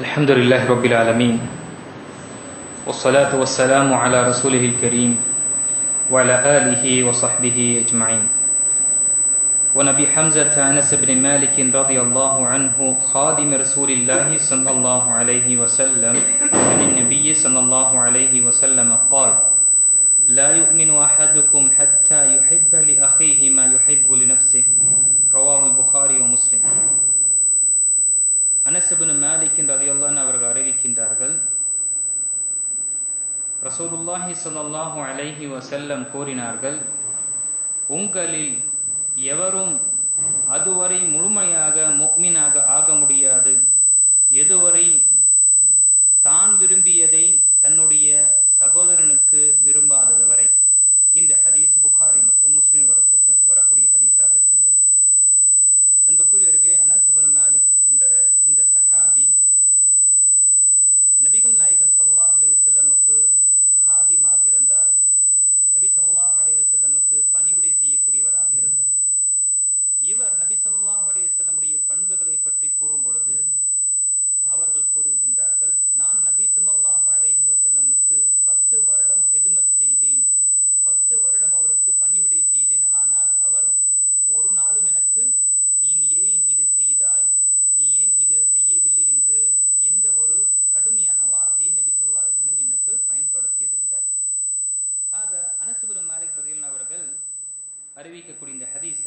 الحمد لله رب العالمين والصلاة والسلام على رسوله الكريم وعلى آله وصحبه صلى الله عليه وسلم كورنارغل அறிவிக்கக்கூடிய இந்த ஹதீஸ்